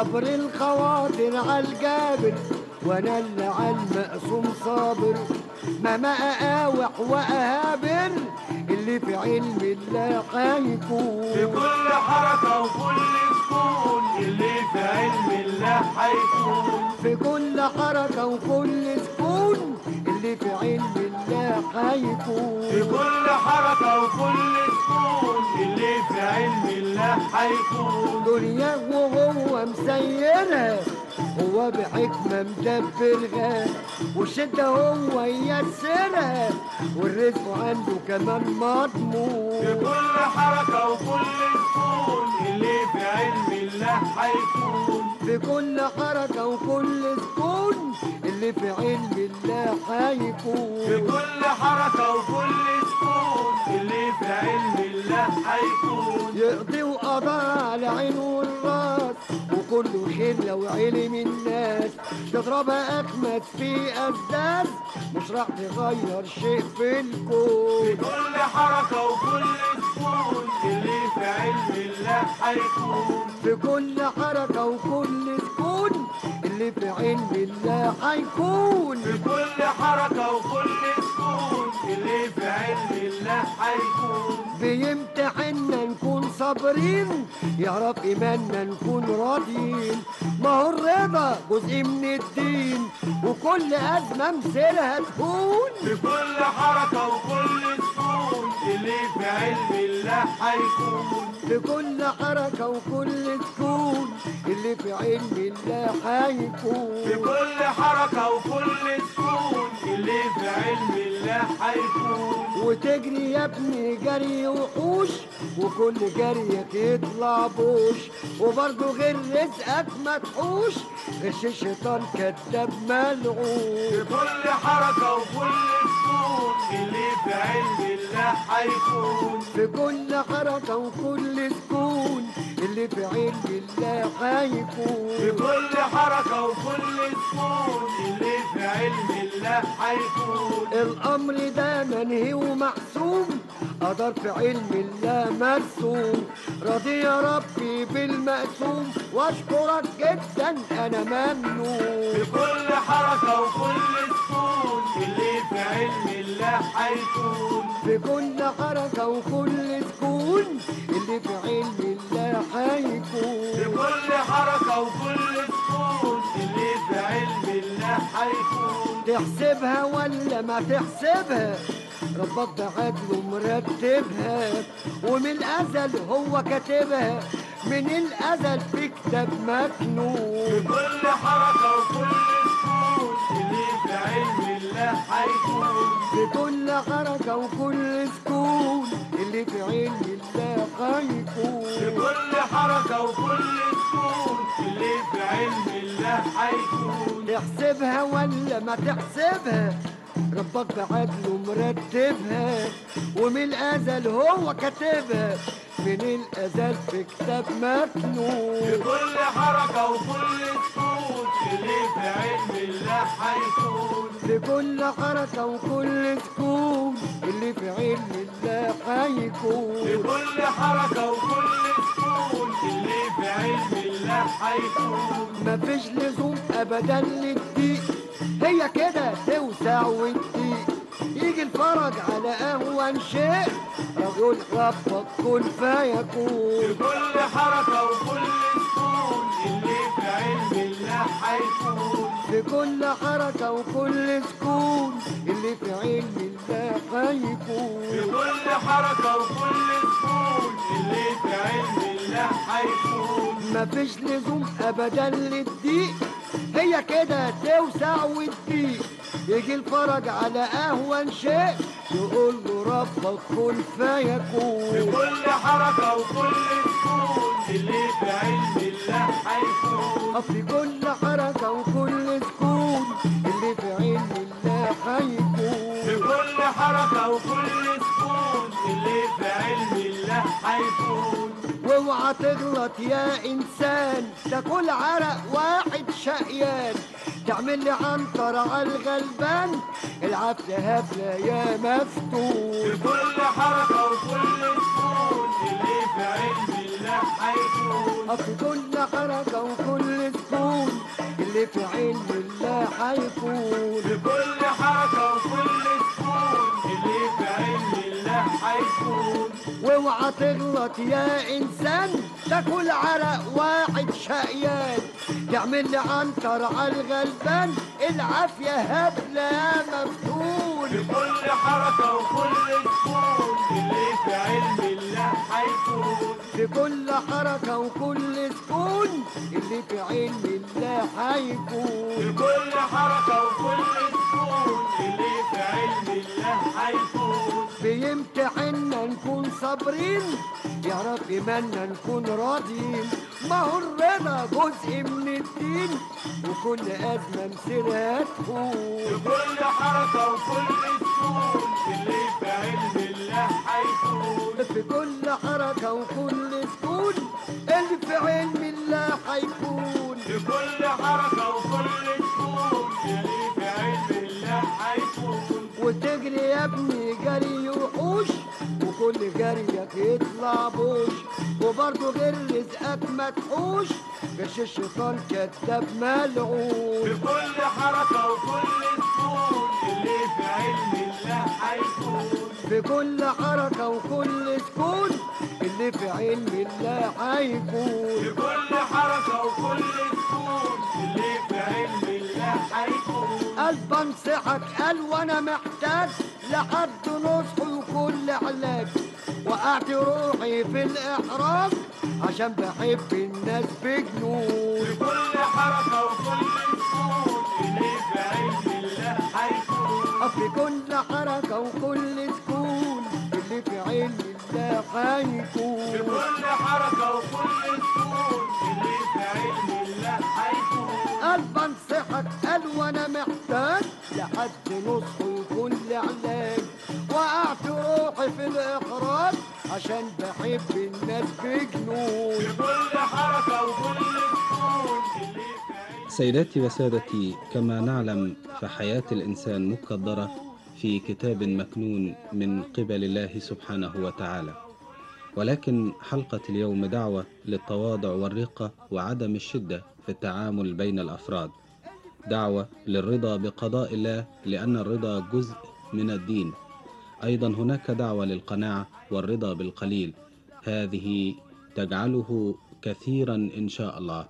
جبر الخواطر على الجابر وأنا اللي على المقسوم صابر. مهما أقاوح واهابر اللي في علم الله في هيكون كل حركة وكل سكون اللي في علم الله هيكون في كل حركة وكل سكون. اللي في علم الله في هيكون كل حركة وكل سكون اللي في علم الله هيكون دنيا وهو مسيرها هو بحكمة مدبرها والشدة هو يسرها والرزق عنده كمان في مضمون كل حركة وكل سكون اللي في علم الله هيكون في كل حركة وكل سكون اللي في علم الله في هيكون كل حركة وكل سكون اللي في علم الله هيكون. يقضي وقضاء على عين والراس وكله خير لو علم الناس. تضربها أخمد في أسداس مش راح تغير شيء في في الكون. كل حركة وكل سكون اللي في علم الله هيكون. في كل حركة وكل سكون اللي في علم الله هيكون. في كل بيمتحنا نكون صابرين. يعرف إيماننا نكون راضيين. ما هو الرضا؟ جزء من الدين. وكل أزمة مسيرها تكون. في كل حركة وكل سكون. اللي في علم الله هيكون. في كل حركة وكل سكون. اللي في علم الله في هيكون. كل حركة وكل سكون. اللي في علم الله هيكون. وتجري يا ابني جري وحوش وكل جريك يطلع بوش. وبرضه غير رزقك ما تحوش غش الشيطان كذاب في ملعون. كل حركة وكل سكون اللي في علم الله هيكون في كل حركة وكل سكون. اللي في علم الله في هيكون كل حركة وكل سكون اللي في علم الله هيكون الأمر ده منهي ومحسوم قدر في علم الله مرسوم. راضي يا ربي بالمقسوم وأشكرك جدا أنا ممنون. في كل حركة وكل سكون اللي في علم الله هيكون في كل حركة وكل سكون اللي في علم الله في هيكون كل حركة وكل سكون اللي في علم الله هيكون تحسبها ولا ما تحسبها؟ ربك بعدله مرتبها ومن الأزل هو كاتبها. من الأزل في كتاب في مكنون. كل حركة وكل سكون اللي في علم الله هيكون في كل حركة وكل سكون. في الله في هيكون كل حركة وكل سكون اللي في علم الله هيكون تحسبها ولا ما تحسبها ربك بعدله مرتبها ومن الأزل هو كاتبها من الأزل في كتاب في مكنون. كل حركة وكل سكون اللي في علم الله هيكون في كل حركة وكل سكون اللي في علم الله في كل حركة وكل سكون اللي في علم الله هيكون مفيش لزوم ابدا للضيق. هي كده توسع وتضيق يجي الفرج على اهون شيء رجل ربك كن في فيكون. كل حركة وكل سكون اللي في علم الله هيكون في كل حركة وكل سكون اللي في علم الله في هيكون كل حركة مفيش لزوم ابدا للضيق. هي كده توسع وتضيق يجي الفرج على اهون شيء يقول له ربك كن في فيكون كل حركة وكل سكون. اللي في علم الله هيكون. في كل حركة وكل سكون. اللي في علم الله هيكون. في كل حركة وكل سكون. اللي في علم الله هيكون. واوعى تغلط يا إنسان ده كل عرق واحد شقيان. تعمل لي عنتر على الغلبان العافية هبلة يا مفتون. في كل حركة وكل سكون اللي في علم الله هيكون في كل حركة وكل سكون اللي في علم الله هيكون تغلط يا إنسان ده كل عرق واحد شقيان تعمل لي عنتر على الغلبان العافية هبلة يا مفتون. في كل حركة وكل سكون اللي في علم هيكون في كل حركة وكل سكون اللي في علم الله هيكون في كل حركة وكل سكون اللي في علم الله هيكون بيمتحنا نكون صابرين يا رب منا نكون راضيين. ما هو الرضا جزء من الدين وكل أزمة مسيرها تكون. في كل حركة وكل سكون اللي في علم الله هيكون في كل حركة وكل سكون اللي في علم الله هيكون في كل حركة وكل سكون اللي في علم الله هيكون وتجري يا ابني جري وحوش وكل جريك يطلع بوش. وبرضه غير رزقك ما تحوش غش الشيطان كذاب ملعون. في كل حركة وكل سكون اللي في علم في كل حركة وكل سكون اللي في علم الله هيكون في كل حركة وكل سكون اللي في علم الله هيكون قلب انصحك قال وأنا محتاج لحد نصح وكل علاج. وقعت روحي في الإحراج عشان بحب الناس بجنون. في كل حركة وكل سكون في كل حركة وكل سكون اللي في علم الله في هيكون كل حركة وكل سكون اللي في علم الله هيكون قلب انصحك قال وأنا محتاج لحد نصح وكل علاج. وقعت روحي في الاحراج عشان بحب الناس بجنون سيداتي وسادتي كما نعلم فحياة الإنسان مقدرة في كتاب مكنون من قبل الله سبحانه وتعالى. ولكن حلقة اليوم دعوة للتواضع والرقة وعدم الشدة في التعامل بين الأفراد. دعوة للرضا بقضاء الله لأن الرضا جزء من الدين. أيضا هناك دعوة للقناعة والرضا بالقليل. هذه تجعله كثيرا إن شاء الله.